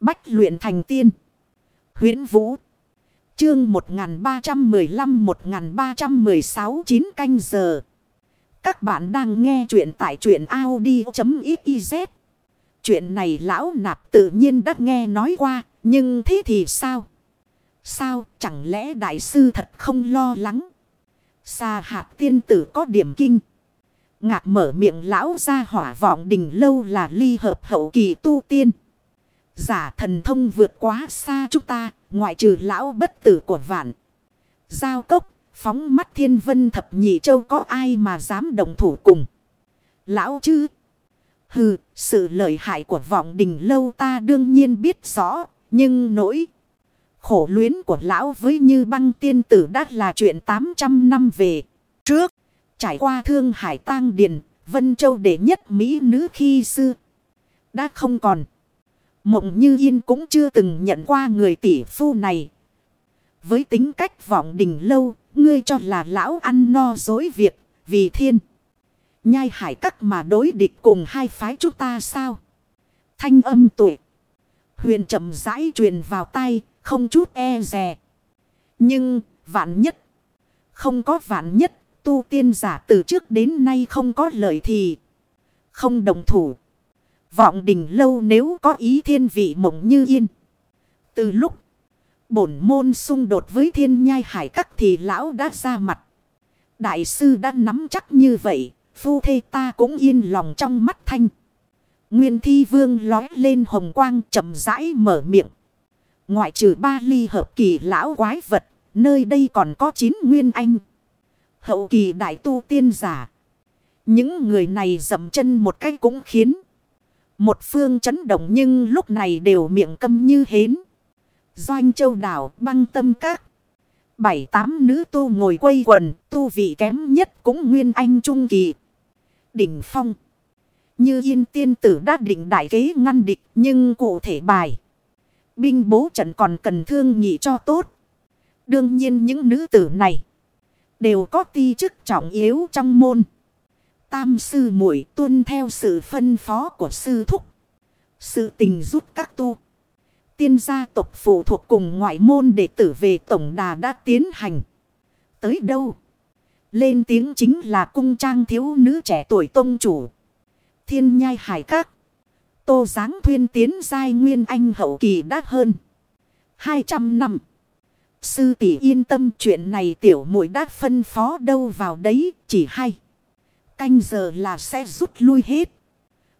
Bách luyện thành tiên. huyễn Vũ. Chương 1315-1316 9 canh giờ. Các bạn đang nghe truyện tại truyện Audi.xyz. Chuyện này lão nạp tự nhiên đã nghe nói qua. Nhưng thế thì sao? Sao chẳng lẽ đại sư thật không lo lắng? Xa hạt tiên tử có điểm kinh. Ngạc mở miệng lão ra hỏa vọng đỉnh lâu là ly hợp hậu kỳ tu tiên. Giả thần thông vượt quá xa chúng ta, ngoại trừ lão bất tử của vạn. Giao cốc, phóng mắt thiên vân thập nhị châu có ai mà dám đồng thủ cùng. Lão chứ? Hừ, sự lợi hại của vọng đình lâu ta đương nhiên biết rõ, nhưng nỗi khổ luyến của lão với như băng tiên tử đã là chuyện 800 năm về trước. Trải qua thương hải tang điền, Vân Châu đệ nhất Mỹ nữ khi xưa. Đã không còn. Mộng như yên cũng chưa từng nhận qua người tỷ phu này. Với tính cách vọng đình lâu, ngươi cho là lão ăn no dối việc, vì thiên. Nhai hải các mà đối địch cùng hai phái chúng ta sao? Thanh âm tuổi. Huyền chậm rãi truyền vào tay, không chút e rè. Nhưng, vạn nhất. Không có vạn nhất, tu tiên giả từ trước đến nay không có lợi thì. Không đồng thủ. Vọng đình lâu nếu có ý thiên vị mộng như yên. Từ lúc bổn môn xung đột với thiên nhai hải các thì lão đã ra mặt. Đại sư đã nắm chắc như vậy. Phu thê ta cũng yên lòng trong mắt thanh. Nguyên thi vương lói lên hồng quang chậm rãi mở miệng. Ngoại trừ ba ly hợp kỳ lão quái vật. Nơi đây còn có chín nguyên anh. Hậu kỳ đại tu tiên giả. Những người này dậm chân một cách cũng khiến. Một phương chấn động nhưng lúc này đều miệng câm như hến. Doanh châu đảo băng tâm các. Bảy tám nữ tu ngồi quây quần, tu vị kém nhất cũng nguyên anh trung kỳ. Đỉnh phong. Như yên tiên tử đã định đại kế ngăn địch nhưng cụ thể bài. Binh bố trận còn cần thương nghị cho tốt. Đương nhiên những nữ tử này đều có ti chức trọng yếu trong môn. Tam sư muội tuân theo sự phân phó của sư thúc. Sự tình giúp các tu. Tiên gia tộc phụ thuộc cùng ngoại môn đệ tử về tổng đà đã tiến hành. Tới đâu? Lên tiếng chính là cung trang thiếu nữ trẻ tuổi tông chủ. Thiên nhai hải các. Tô giáng thuyên tiến giai nguyên anh hậu kỳ đắt hơn. 200 năm. Sư tỷ yên tâm, chuyện này tiểu muội đã phân phó đâu vào đấy, chỉ hay. Canh giờ là sẽ rút lui hết.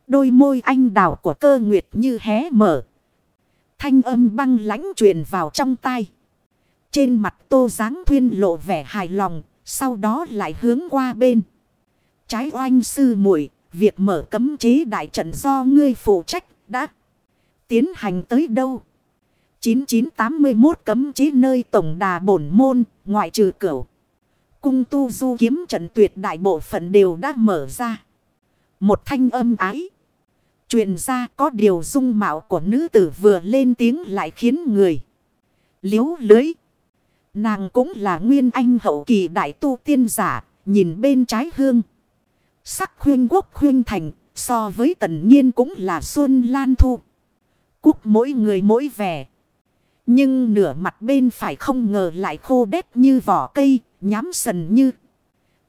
Đôi môi anh đào của cơ nguyệt như hé mở. Thanh âm băng lãnh truyền vào trong tai. Trên mặt tô giáng thuyên lộ vẻ hài lòng. Sau đó lại hướng qua bên. Trái oanh sư muội Việc mở cấm chế đại trận do ngươi phụ trách đã tiến hành tới đâu. 9981 cấm chế nơi tổng đà bổn môn, ngoại trừ cửu. Cung tu du kiếm trận tuyệt đại bộ phận đều đã mở ra. Một thanh âm ái. truyền ra có điều dung mạo của nữ tử vừa lên tiếng lại khiến người. Liếu lưới. Nàng cũng là nguyên anh hậu kỳ đại tu tiên giả, nhìn bên trái hương. Sắc khuyên quốc khuyên thành, so với tần nhiên cũng là xuân lan thu. Cúc mỗi người mỗi vẻ. Nhưng nửa mặt bên phải không ngờ lại khô đét như vỏ cây, nhám sần như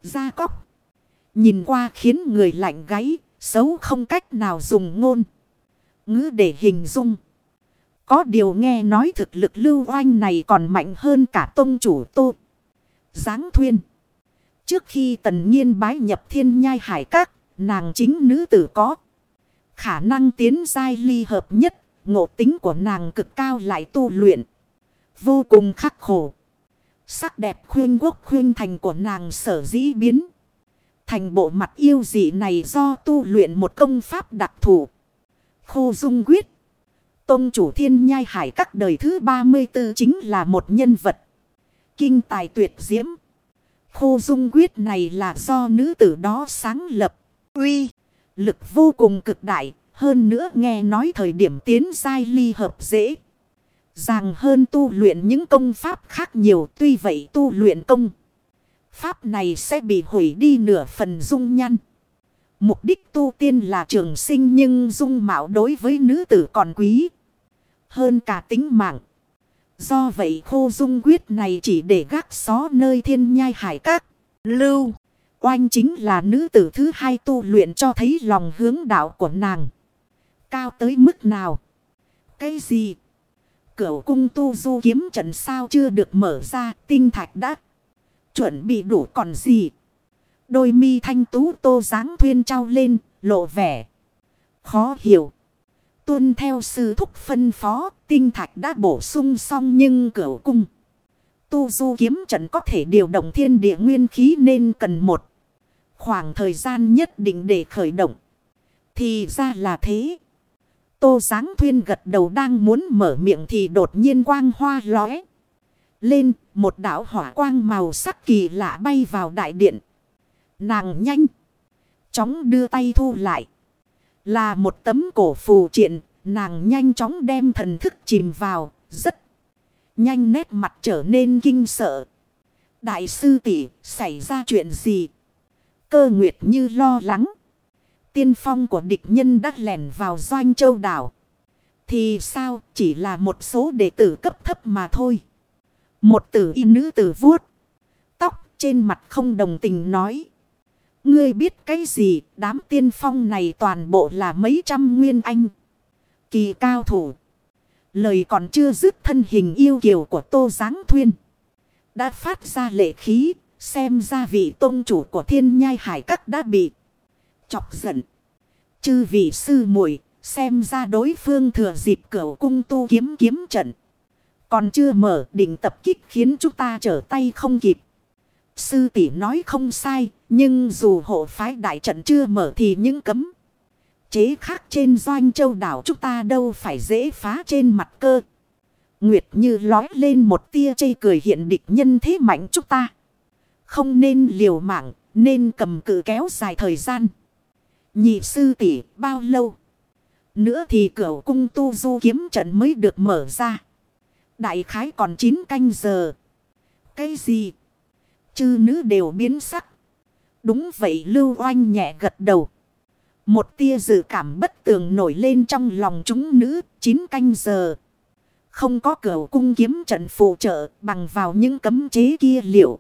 da cóc. Nhìn qua khiến người lạnh gáy, xấu không cách nào dùng ngôn. Ngữ để hình dung. Có điều nghe nói thực lực lưu oanh này còn mạnh hơn cả tông chủ tô. Giáng thuyên. Trước khi tần nhiên bái nhập thiên nhai hải các, nàng chính nữ tử có. Khả năng tiến giai ly hợp nhất, ngộ tính của nàng cực cao lại tu luyện. Vô cùng khắc khổ. Sắc đẹp khuyên quốc khuyên thành của nàng sở dĩ biến. Thành bộ mặt yêu dị này do tu luyện một công pháp đặc thù. Khô dung quyết. Tông chủ thiên nhai hải các đời thứ 34 chính là một nhân vật. Kinh tài tuyệt diễm. Khô dung quyết này là do nữ tử đó sáng lập. Uy, lực vô cùng cực đại. Hơn nữa nghe nói thời điểm tiến sai ly hợp dễ. Ràng hơn tu luyện những công pháp khác nhiều. Tuy vậy tu luyện công. Pháp này sẽ bị hủy đi nửa phần dung nhăn. Mục đích tu tiên là trường sinh nhưng dung mạo đối với nữ tử còn quý. hơn cả tính mạng. Do vậy khô dung quyết này chỉ để gác xó nơi thiên nhai hải các. Lưu, oanh chính là nữ tử thứ hai tu luyện cho thấy lòng hướng đạo của nàng. Cao tới mức nào? Cái gì? Cửu cung tu du kiếm trận sao chưa được mở ra, tinh thạch đã chuẩn bị đủ còn gì? Đôi mi thanh tú tô dáng thuyên trao lên, lộ vẻ. Khó hiểu. Tuân theo sư thúc phân phó, tinh thạch đã bổ sung xong nhưng cửu cung. Tu du kiếm trận có thể điều động thiên địa nguyên khí nên cần một khoảng thời gian nhất định để khởi động. Thì ra là thế. Tô Giáng Thuyên gật đầu đang muốn mở miệng thì đột nhiên quang hoa lóe. Lên, một đảo hỏa quang màu sắc kỳ lạ bay vào đại điện. Nàng nhanh. Chóng đưa tay thu lại. Là một tấm cổ phù triện, nàng nhanh chóng đem thần thức chìm vào, rất nhanh nét mặt trở nên kinh sợ. Đại sư tỷ xảy ra chuyện gì? Cơ nguyệt như lo lắng. Tiên phong của địch nhân đã lẻn vào doanh châu đảo. Thì sao, chỉ là một số đệ tử cấp thấp mà thôi. Một tử y nữ tử vuốt. Tóc trên mặt không đồng tình nói. Ngươi biết cái gì, đám tiên phong này toàn bộ là mấy trăm nguyên anh. Kỳ cao thủ. Lời còn chưa dứt thân hình yêu kiều của Tô Giáng Thuyên. Đã phát ra lệ khí. Xem ra vị tôn chủ của thiên nhai hải các đã bị chọc giận. Chư vị sư muội xem ra đối phương thừa dịp cửa cung tu kiếm kiếm trận. Còn chưa mở định tập kích khiến chúng ta trở tay không kịp. Sư tỷ nói không sai, nhưng dù hộ phái đại trận chưa mở thì những cấm. Chế khác trên doanh châu đảo chúng ta đâu phải dễ phá trên mặt cơ. Nguyệt như lói lên một tia chây cười hiện địch nhân thế mạnh chúng ta. Không nên liều mạng, nên cầm cự kéo dài thời gian. Nhị sư tỷ, bao lâu? Nữa thì cửa cung tu du kiếm trận mới được mở ra. Đại khái còn 9 canh giờ. Cái gì? Chư nữ đều biến sắc. Đúng vậy, lưu oanh nhẹ gật đầu. Một tia dự cảm bất tường nổi lên trong lòng chúng nữ 9 canh giờ. Không có cửa cung kiếm trận phụ trợ bằng vào những cấm chế kia liệu.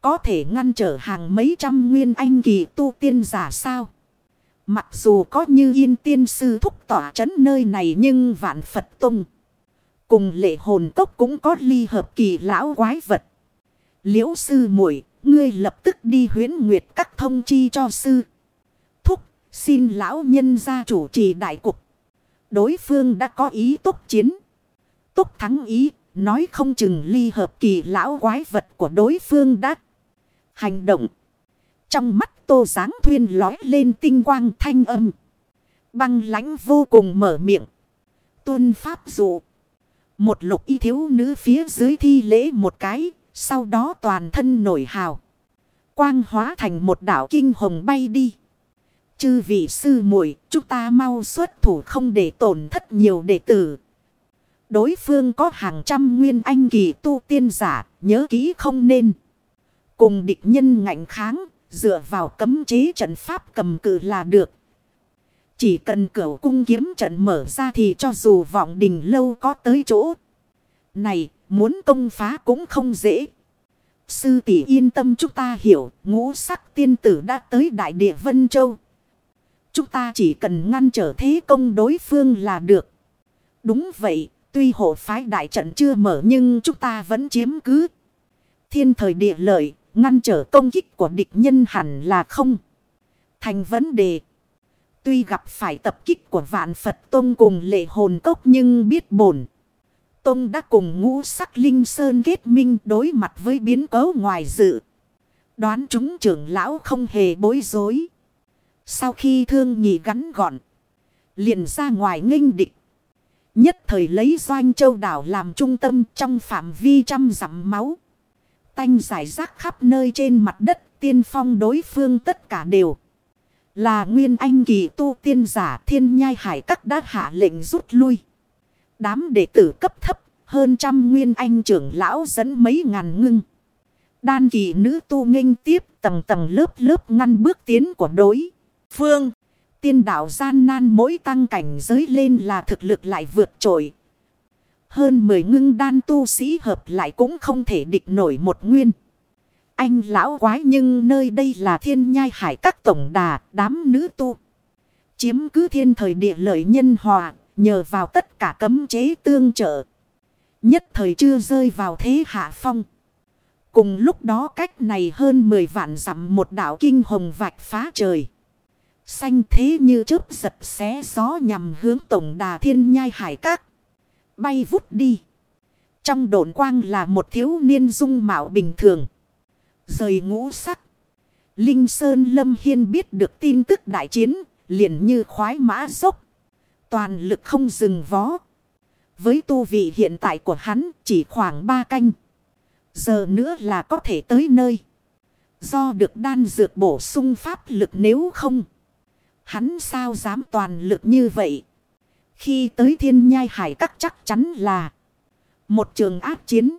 Có thể ngăn trở hàng mấy trăm nguyên anh kỳ tu tiên giả sao? Mặc dù có như yên tiên sư thúc tỏa chấn nơi này nhưng vạn Phật Tông. Cùng lệ hồn tốc cũng có ly hợp kỳ lão quái vật. Liễu sư muội ngươi lập tức đi huyến nguyệt các thông chi cho sư. Thúc, xin lão nhân gia chủ trì đại cục. Đối phương đã có ý túc chiến. Túc thắng ý, nói không chừng ly hợp kỳ lão quái vật của đối phương đã hành động. Trong mắt tô giáng thuyên lói lên tinh quang thanh âm. Băng lãnh vô cùng mở miệng. Tuân pháp dụ. Một lục y thiếu nữ phía dưới thi lễ một cái. Sau đó toàn thân nổi hào. Quang hóa thành một đảo kinh hồng bay đi. Chư vị sư muội chúng ta mau xuất thủ không để tổn thất nhiều đệ tử. Đối phương có hàng trăm nguyên anh kỳ tu tiên giả, nhớ kỹ không nên. Cùng địch nhân ngạnh kháng, dựa vào cấm chế trận pháp cầm cự là được. Chỉ cần cửu cung kiếm trận mở ra thì cho dù vọng đình lâu có tới chỗ. Này, muốn công phá cũng không dễ. Sư tỷ yên tâm chúng ta hiểu, ngũ sắc tiên tử đã tới đại địa Vân Châu. Chúng ta chỉ cần ngăn trở thế công đối phương là được. Đúng vậy, tuy hộ phái đại trận chưa mở nhưng chúng ta vẫn chiếm cứ. Thiên thời địa lợi, Ngăn trở công kích của địch nhân hẳn là không. Thành vấn đề. Tuy gặp phải tập kích của vạn Phật Tông cùng lệ hồn cốc nhưng biết bổn. Tông đã cùng ngũ sắc linh sơn kết minh đối mặt với biến cố ngoài dự. Đoán chúng trưởng lão không hề bối rối. Sau khi thương nhị gắn gọn. Liền ra ngoài nghênh địch. Nhất thời lấy doanh châu đảo làm trung tâm trong phạm vi trăm dặm máu tanh giải rác khắp nơi trên mặt đất tiên phong đối phương tất cả đều. Là nguyên anh kỳ tu tiên giả thiên nhai hải các đã hạ lệnh rút lui. Đám đệ tử cấp thấp hơn trăm nguyên anh trưởng lão dẫn mấy ngàn ngưng. Đan kỳ nữ tu nghênh tiếp tầng tầng lớp lớp ngăn bước tiến của đối. Phương, tiên đạo gian nan mỗi tăng cảnh giới lên là thực lực lại vượt trội hơn 10 ngưng đan tu sĩ hợp lại cũng không thể địch nổi một nguyên. Anh lão quái nhưng nơi đây là thiên nhai hải các tổng đà, đám nữ tu. Chiếm cứ thiên thời địa lợi nhân hòa, nhờ vào tất cả cấm chế tương trợ. Nhất thời chưa rơi vào thế hạ phong. Cùng lúc đó cách này hơn 10 vạn dặm một đảo kinh hồng vạch phá trời. Xanh thế như chớp giật xé gió nhằm hướng tổng đà thiên nhai hải các. Bay vút đi. Trong độn quang là một thiếu niên dung mạo bình thường. Rời ngũ sắc. Linh Sơn Lâm Hiên biết được tin tức đại chiến. Liền như khoái mã dốc. Toàn lực không dừng vó. Với tu vị hiện tại của hắn chỉ khoảng ba canh. Giờ nữa là có thể tới nơi. Do được đan dược bổ sung pháp lực nếu không. Hắn sao dám toàn lực như vậy. Khi tới thiên nhai hải các chắc chắn là. Một trường áp chiến.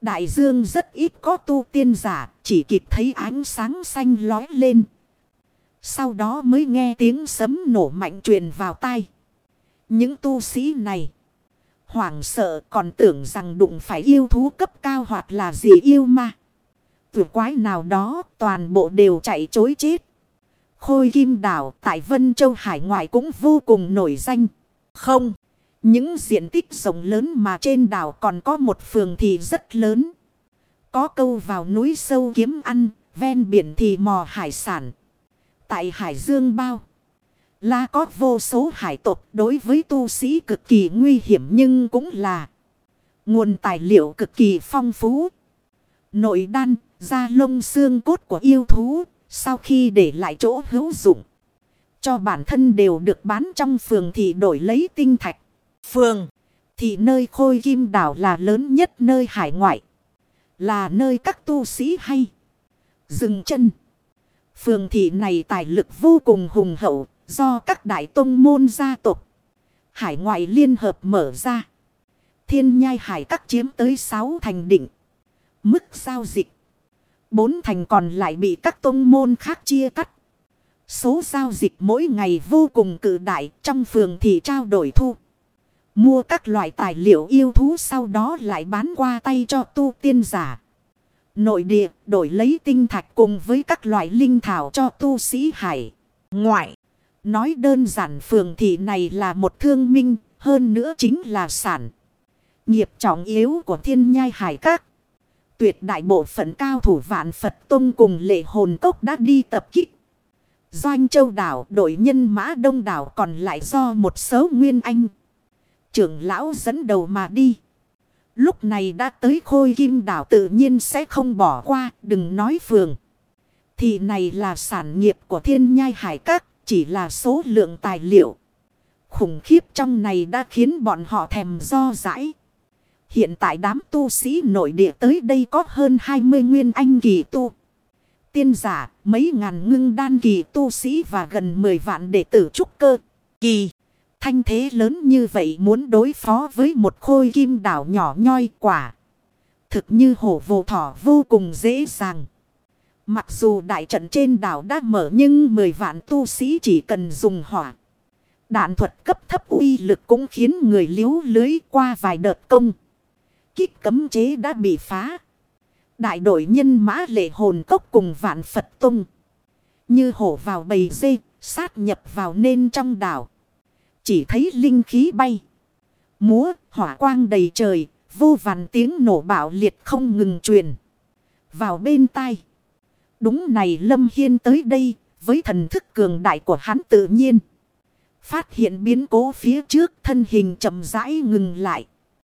Đại dương rất ít có tu tiên giả. Chỉ kịp thấy ánh sáng xanh lói lên. Sau đó mới nghe tiếng sấm nổ mạnh truyền vào tai. Những tu sĩ này. Hoảng sợ còn tưởng rằng đụng phải yêu thú cấp cao hoặc là gì yêu ma. Vừa quái nào đó, toàn bộ đều chạy chối chết. Khôi Kim Đảo tại Vân Châu Hải ngoại cũng vô cùng nổi danh. Không, những diện tích rộng lớn mà trên đảo còn có một phường thì rất lớn. Có câu vào núi sâu kiếm ăn, ven biển thì mò hải sản. Tại Hải Dương Bao. Là có vô số hải tộc đối với tu sĩ cực kỳ nguy hiểm nhưng cũng là nguồn tài liệu cực kỳ phong phú. Nội đan, da lông xương cốt của yêu thú, sau khi để lại chỗ hữu dụng. Cho bản thân đều được bán trong phường thì đổi lấy tinh thạch. Phường, thì nơi khôi kim đảo là lớn nhất nơi hải ngoại. Là nơi các tu sĩ hay. Dừng chân. Phường thị này tài lực vô cùng hùng hậu, Do các đại tông môn gia tộc Hải ngoại liên hợp mở ra. Thiên nhai hải các chiếm tới 6 thành định. Mức giao dịch. Bốn thành còn lại bị các tông môn khác chia cắt. Số giao dịch mỗi ngày vô cùng cự đại trong phường thì trao đổi thu. Mua các loại tài liệu yêu thú sau đó lại bán qua tay cho tu tiên giả. Nội địa đổi lấy tinh thạch cùng với các loại linh thảo cho tu sĩ hải. Ngoại. Nói đơn giản phường thị này là một thương minh, hơn nữa chính là sản. Nghiệp trọng yếu của thiên nhai hải các. Tuyệt đại bộ phận cao thủ vạn Phật Tông cùng lệ hồn cốc đã đi tập kích. Doanh châu đảo đội nhân mã đông đảo còn lại do một số nguyên anh. Trưởng lão dẫn đầu mà đi. Lúc này đã tới khôi kim đảo tự nhiên sẽ không bỏ qua, đừng nói phường. Thì này là sản nghiệp của thiên nhai hải các, chỉ là số lượng tài liệu. Khủng khiếp trong này đã khiến bọn họ thèm do dãi. Hiện tại đám tu sĩ nội địa tới đây có hơn 20 nguyên anh kỳ tu. Tiên giả, mấy ngàn ngưng đan kỳ tu sĩ và gần 10 vạn đệ tử trúc cơ. Kỳ, thanh thế lớn như vậy muốn đối phó với một khôi kim đảo nhỏ nhoi quả. Thực như hổ vô thỏ vô cùng dễ dàng. Mặc dù đại trận trên đảo đã mở nhưng 10 vạn tu sĩ chỉ cần dùng hỏa. Đạn thuật cấp thấp uy lực cũng khiến người liếu lưới qua vài đợt công. Kích cấm chế đã bị phá. Đại đội nhân mã lệ hồn cốc cùng vạn Phật tung. Như hổ vào bầy dê, sát nhập vào nên trong đảo. Chỉ thấy linh khí bay. Múa, hỏa quang đầy trời, vô vàn tiếng nổ bạo liệt không ngừng truyền. Vào bên tai. Đúng này Lâm Hiên tới đây, với thần thức cường đại của hắn tự nhiên. Phát hiện biến cố phía trước thân hình chậm rãi ngừng lại.